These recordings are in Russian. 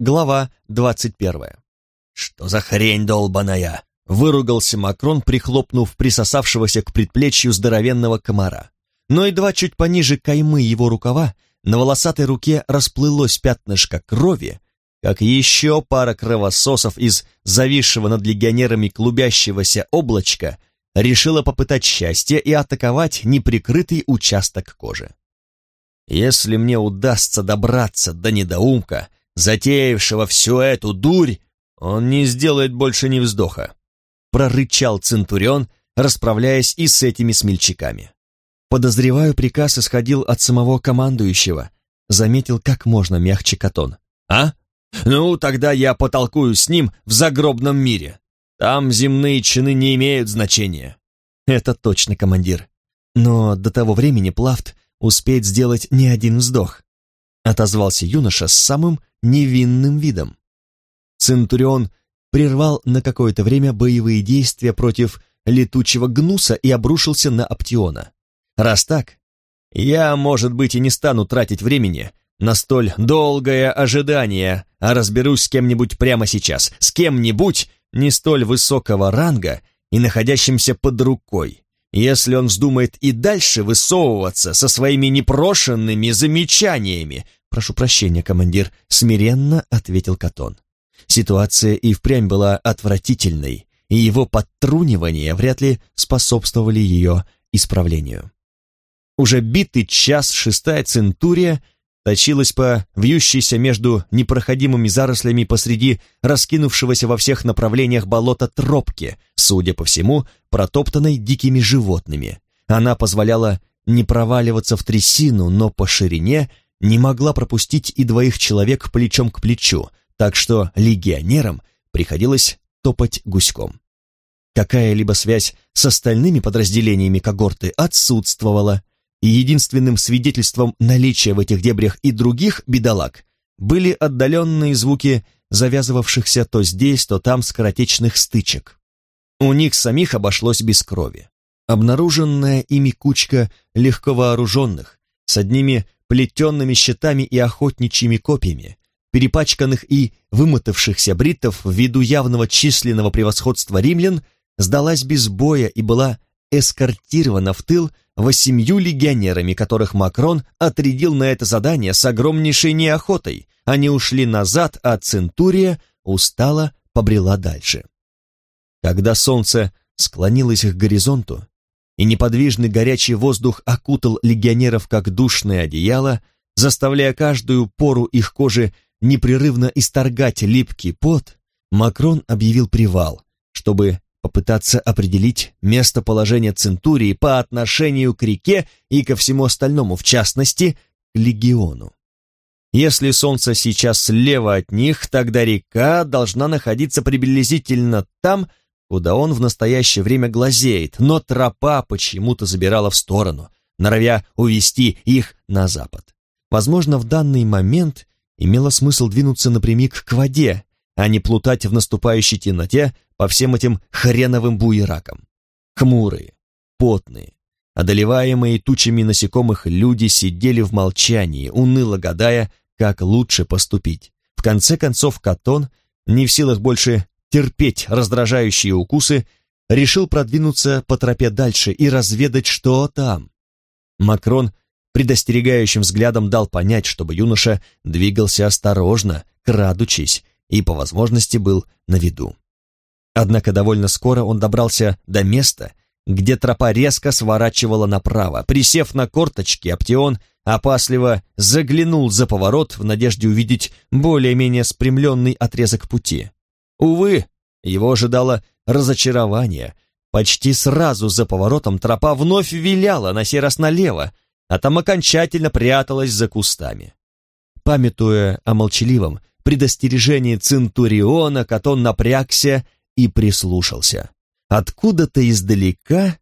Глава двадцать первая. «Что за хрень долбаная?» — выругался Макрон, прихлопнув присосавшегося к предплечью здоровенного комара. Но едва чуть пониже каймы его рукава, на волосатой руке расплылось пятнышко крови, как еще пара кровососов из зависшего над легионерами клубящегося облачка решила попытать счастье и атаковать неприкрытый участок кожи. Если мне удастся добраться до недоумка, затеявшего всю эту дурь, он не сделает больше ни вздоха. Прорычал Центурион, расправляясь и с этими смельчаками. Подозреваю, приказ исходил от самого командующего, заметил как можно мягче Катон. А? Ну, тогда я потолкую с ним в загробном мире. Там земные чины не имеют значения. Это точно, командир. Но до того времени Плафт успеет сделать не один вздох. Отозвался юноша с самым невинным видом. Центурион прервал на какое-то время боевые действия против летучего гнуса и обрушился на Аптиона. Раз так, я, может быть, и не стану тратить времени на столь долгое ожидание, а разберусь с кем-нибудь прямо сейчас, с кем-нибудь не столь высокого ранга и находящимся под рукой, если он вздумает и дальше высовываться со своими непрошенными замечаниями. «Прошу прощения, командир», — смиренно ответил Катон. Ситуация и впрямь была отвратительной, и его подтрунивания вряд ли способствовали ее исправлению. Уже битый час шестая центурия точилась по вьющейся между непроходимыми зарослями посреди раскинувшегося во всех направлениях болота тропки, судя по всему, протоптанной дикими животными. Она позволяла не проваливаться в трясину, но по ширине не могла пропустить и двоих человек плечом к плечу, так что легионерам приходилось топать гуськом. Какая-либо связь с остальными подразделениями когорты отсутствовала, и единственным свидетельством наличия в этих дебрях и других бедолаг были отдаленные звуки завязывавшихся то здесь, то там скоротечных стычек. У них самих обошлось без крови. Обнаруженная ими кучка легко вооруженных, с одними плетенными щитами и охотничьими копьями, перепачканных и вымотавшихся бриттов ввиду явного численного превосходства римлян, сдалась без боя и была эскортирована в тыл восемью легионерами, которых Макрон отрядил на это задание с огромнейшей неохотой. Они ушли назад, а Центурия устало побрела дальше. Когда солнце склонилось к горизонту, и неподвижный горячий воздух окутал легионеров как душное одеяло, заставляя каждую пору их кожи непрерывно исторгать липкий пот, Макрон объявил привал, чтобы попытаться определить местоположение Центурии по отношению к реке и ко всему остальному, в частности, к легиону. Если солнце сейчас слева от них, тогда река должна находиться приблизительно там, куда он в настоящее время глазеет, но тропа почему-то забирала в сторону, норовя увести их на запад. Возможно, в данный момент имело смысл двинуться напрямик к воде, а не плутать в наступающей темноте по всем этим хреновым буеракам. Хмурые, потные, одолеваемые тучами насекомых люди сидели в молчании, уныло гадая, как лучше поступить. В конце концов Катон, не в силах больше терпеть раздражающие укусы, решил продвинуться по тропе дальше и разведать, что там. Макрон предостерегающим взглядом дал понять, чтобы юноша двигался осторожно, крадучись, и по возможности был на виду. Однако довольно скоро он добрался до места, где тропа резко сворачивала направо. Присев на корточки, Аптеон опасливо заглянул за поворот в надежде увидеть более-менее спрямленный отрезок пути. Увы, его ожидало разочарование. Почти сразу за поворотом тропа вновь виляла, на сей раз налево, а там окончательно пряталась за кустами. Памятуя о молчаливом, предостережении Центуриона, Катон напрягся и прислушался. Откуда-то издалека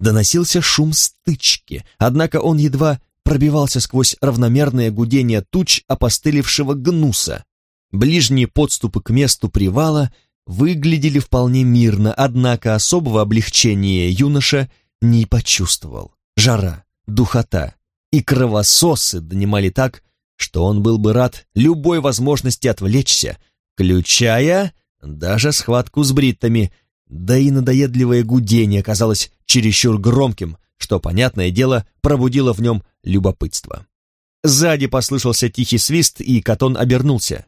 доносился шум стычки, однако он едва пробивался сквозь равномерное гудение туч опостылевшего гнуса. Ближние подступы к месту привала выглядели вполне мирно, однако особого облегчения юноша не почувствовал. Жара, духота и кровососы донимали так, что он был бы рад любой возможности отвлечься, включая даже схватку с бриттами, да и надоедливое гудение казалось чересчур громким, что, понятное дело, пробудило в нем любопытство. Сзади послышался тихий свист, и Катон обернулся.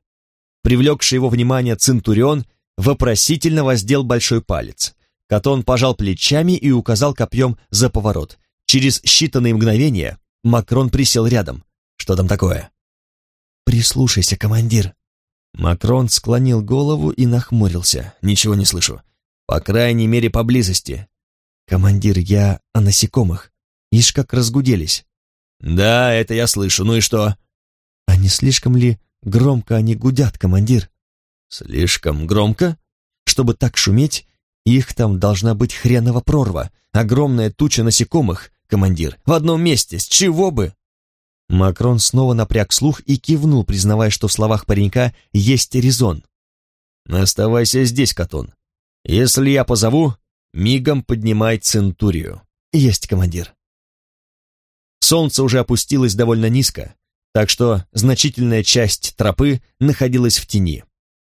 Привлекший его внимание Центурион вопросительно воздел большой палец. Катон пожал плечами и указал копьем за поворот. Через считанные мгновения Макрон присел рядом. «Что там такое?» «Прислушайся, командир». Макрон склонил голову и нахмурился. «Ничего не слышу. По крайней мере, поблизости». «Командир, я о насекомых. Ишь как разгуделись». «Да, это я слышу. Ну и что?» «А не слишком ли громко они гудят, командир?» «Слишком громко? Чтобы так шуметь, их там должна быть хренова прорва, огромная туча насекомых, командир, в одном месте, с чего бы?» Макрон снова напряг слух и кивнул, признавая, что в словах паренька есть резон. «Оставайся здесь, Катон. Если я позову, мигом поднимай Центурию». «Есть, командир». Солнце уже опустилось довольно низко, так что значительная часть тропы находилась в тени.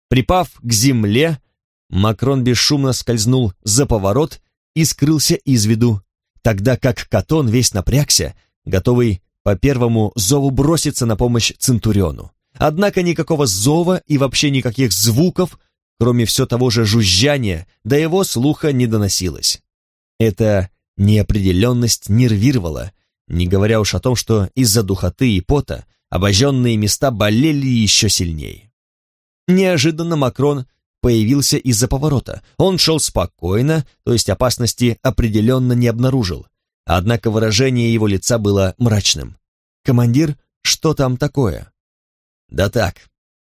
Припав к земле, Макрон бесшумно скользнул за поворот и скрылся из виду, тогда как Катон весь напрягся, готовый по первому зову броситься на помощь Центуриону. Однако никакого зова и вообще никаких звуков, кроме все того же жужжания, до его слуха не доносилось. Эта неопределенность нервировала, не говоря уж о том, что из-за духоты и пота обожженные места болели еще сильнее. Неожиданно Макрон появился из-за поворота. Он шел спокойно, то есть опасности определенно не обнаружил. Однако выражение его лица было мрачным. «Командир, что там такое?» «Да так,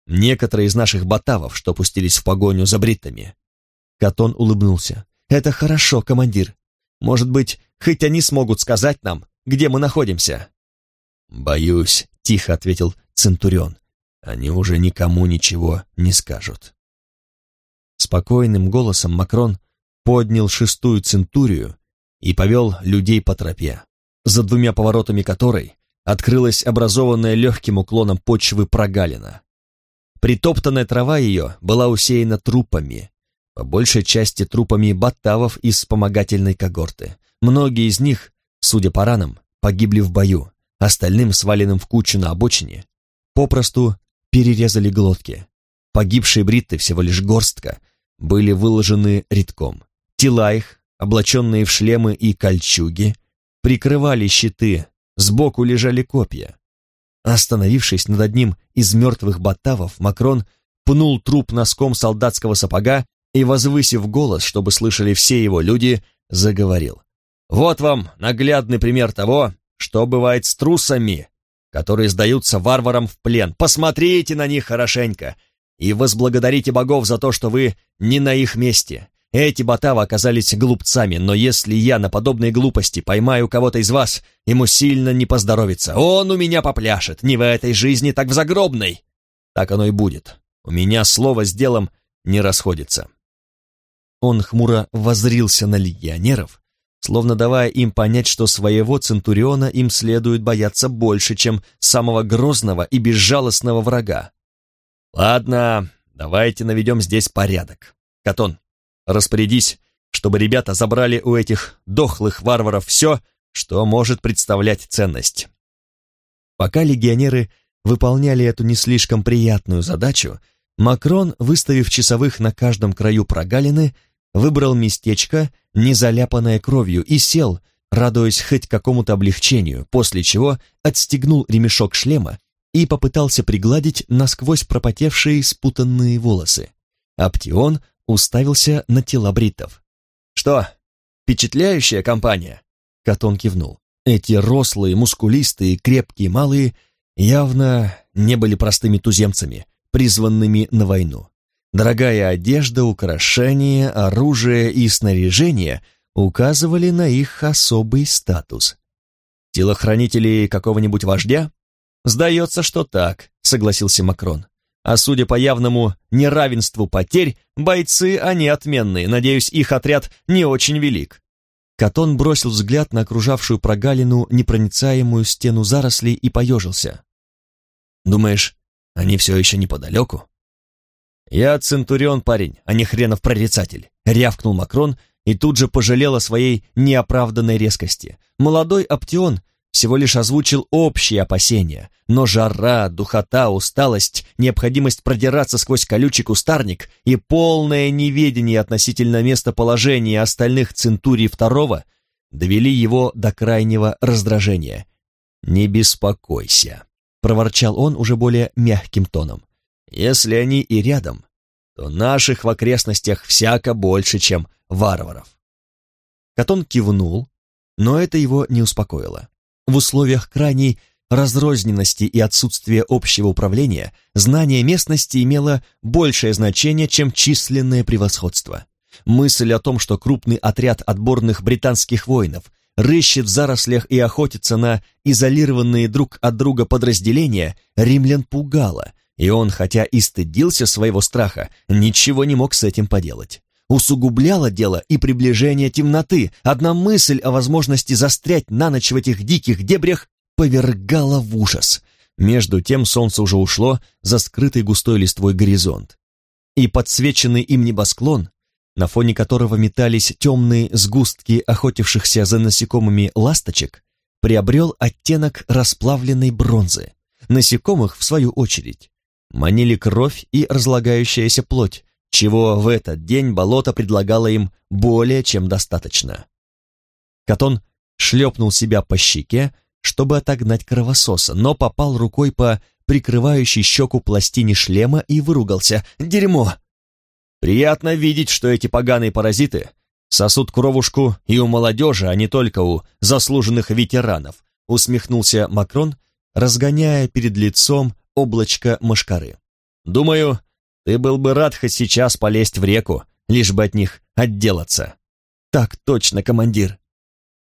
некоторые из наших батавов, что пустились в погоню за бриттами». Катон улыбнулся. «Это хорошо, командир. Может быть, хоть они смогут сказать нам, где мы находимся?» «Боюсь», — тихо ответил Центурион. «Они уже никому ничего не скажут». Спокойным голосом Макрон поднял шестую центурию и повел людей по тропе, за двумя поворотами которой открылась образованная легким уклоном почвы прогалина. Притоптанная трава ее была усеяна трупами, по большей части трупами батавов из вспомогательной когорты. Многие из них, судя по ранам, погибли в бою, остальным, сваленным в кучу на обочине, попросту перерезали глотки. Погибшие бритты всего лишь горстка, были выложены редком. Тела их, облаченные в шлемы и кольчуги, прикрывали щиты, сбоку лежали копья. Остановившись над одним из мертвых батавов, Макрон пнул труп носком солдатского сапога и, возвысив голос, чтобы слышали все его люди, заговорил. «Вот вам наглядный пример того, что бывает с трусами, которые сдаются варварам в плен. Посмотрите на них хорошенько и возблагодарите богов за то, что вы не на их месте. Эти батавы оказались глупцами, но если я на подобные глупости поймаю кого-то из вас, ему сильно не поздоровится. Он у меня попляшет, не в этой жизни, так в загробной. Так оно и будет. У меня слово с делом не расходится. Он хмуро возрился на легионеров, словно давая им понять, что своего Центуриона им следует бояться больше, чем самого грозного и безжалостного врага. «Ладно, давайте наведем здесь порядок. Катон, распорядись, чтобы ребята забрали у этих дохлых варваров все, что может представлять ценность». Пока легионеры выполняли эту не слишком приятную задачу, Макрон, выставив часовых на каждом краю прогалины, выбрал местечко, не заляпанное кровью, и сел, радуясь хоть какому-то облегчению, после чего отстегнул ремешок шлема и попытался пригладить насквозь пропотевшие спутанные волосы. Аптион уставился на тела бриттов. «Что, впечатляющая компания?» Катон кивнул. Эти рослые, мускулистые, крепкие, малые явно не были простыми туземцами, призванными на войну. Дорогая одежда, украшения, оружие и снаряжение указывали на их особый статус. Телохранители какого-нибудь вождя? Сдается, что так, согласился Макрон. А судя по явному неравенству потерь, бойцы они отменные, надеюсь, их отряд не очень велик. Катон бросил взгляд на окружавшую прогалину непроницаемую стену зарослей и поежился. Думаешь, они все еще неподалеку?» «Я Центурион, парень, а не хренов прорицатель», — рявкнул Макрон и тут же пожалел о своей неоправданной резкости. Молодой Аптеон всего лишь озвучил общие опасения, но жара, духота, усталость, необходимость продираться сквозь колючий кустарник и полное неведение относительно местоположения остальных центурий второго довели его до крайнего раздражения. «Не беспокойся», — проворчал он уже более мягким тоном. «Если они и рядом, то наших в окрестностях всяко больше, чем варваров». Катон кивнул, но это его не успокоило. В условиях крайней разрозненности и отсутствия общего управления знание местности имело большее значение, чем численное превосходство. Мысль о том, что крупный отряд отборных британских воинов рыщет в зарослях и охотится на изолированные друг от друга подразделения, римлян пугала, и он, хотя и стыдился своего страха, ничего не мог с этим поделать. Усугубляло дело и приближение темноты. Одна мысль о возможности застрять на ночь в этих диких дебрях повергала в ужас. Между тем солнце уже ушло за скрытый густой листвой горизонт. И подсвеченный им небосклон, на фоне которого метались темные сгустки охотившихся за насекомыми ласточек, приобрел оттенок расплавленной бронзы. Насекомых, в свою очередь, манили кровь и разлагающаяся плоть, чего в этот день болото предлагало им более чем достаточно. Катон шлепнул себя по щеке, чтобы отогнать кровососа, но попал рукой по прикрывающей щеку пластине шлема и выругался. «Дерьмо!» «Приятно видеть, что эти поганые паразиты сосут кровушку и у молодежи, а не только у заслуженных ветеранов», усмехнулся Макрон, разгоняя перед лицом облачко мошкары. «Думаю, ты был бы рад хоть сейчас полезть в реку, лишь бы от них отделаться. Так точно, командир.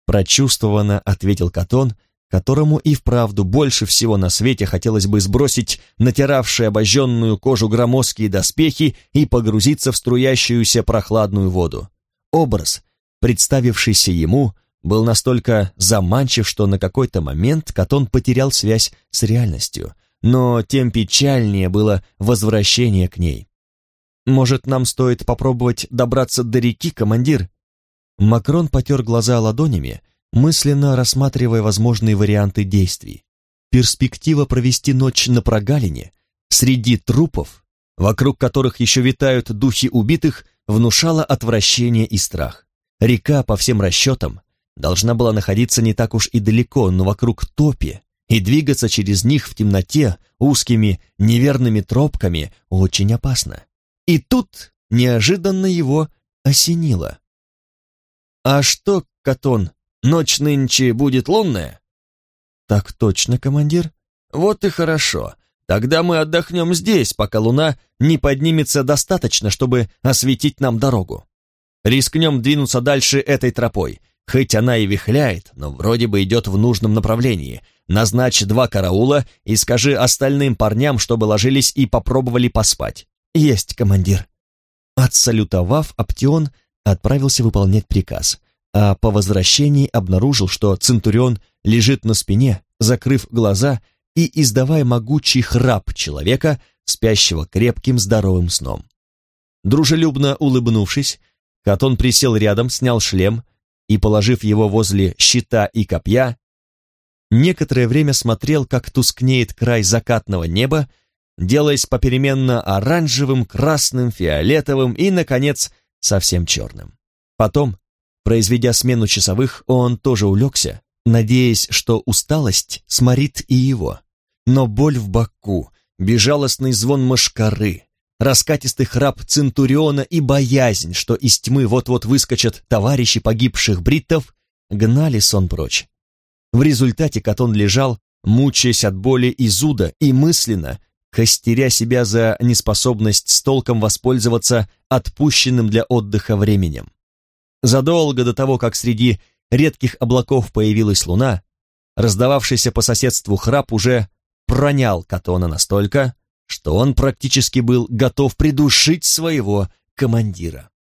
Прочувствованно ответил Катон, которому и вправду больше всего на свете хотелось бы сбросить натиравшие обожженную кожу громоздкие доспехи и погрузиться в струящуюся прохладную воду. Образ, представившийся ему, был настолько заманчив, что на какой-то момент Катон потерял связь с реальностью, но тем печальнее было возвращение к ней. «Может, нам стоит попробовать добраться до реки, командир?» Макрон потер глаза ладонями, мысленно рассматривая возможные варианты действий. Перспектива провести ночь на прогалине, среди трупов, вокруг которых еще витают духи убитых, внушала отвращение и страх. Река, по всем расчетам, должна была находиться не так уж и далеко, но вокруг топи, и двигаться через них в темноте узкими неверными тропками очень опасно. И тут неожиданно его осенило. «А что, Катон, ночь нынче будет лунная?» «Так точно, командир». «Вот и хорошо. Тогда мы отдохнем здесь, пока луна не поднимется достаточно, чтобы осветить нам дорогу. Рискнем двинуться дальше этой тропой, хоть она и вихляет, но вроде бы идет в нужном направлении, Назначь два караула и скажи остальным парням, чтобы ложились и попробовали поспать. Есть, командир. Отсалютовав, Аптеон отправился выполнять приказ, а по возвращении обнаружил, что Центурион лежит на спине, закрыв глаза и издавая могучий храп человека, спящего крепким здоровым сном. Дружелюбно улыбнувшись, Катон присел рядом, снял шлем и, положив его возле щита и копья, некоторое время смотрел, как тускнеет край закатного неба, делаясь попеременно оранжевым, красным, фиолетовым и, наконец, совсем черным. Потом, произведя смену часовых, он тоже улегся, надеясь, что усталость сморит и его. Но боль в боку, безжалостный звон мошкары, раскатистый храп Центуриона и боязнь, что из тьмы вот-вот выскочат товарищи погибших бриттов, гнали сон прочь. В результате Катон лежал, мучаясь от боли и зуда, и мысленно, костеря себя за неспособность с толком воспользоваться отпущенным для отдыха временем. Задолго до того, как среди редких облаков появилась луна, раздававшийся по соседству храп уже пронял Катона настолько, что он практически был готов придушить своего командира.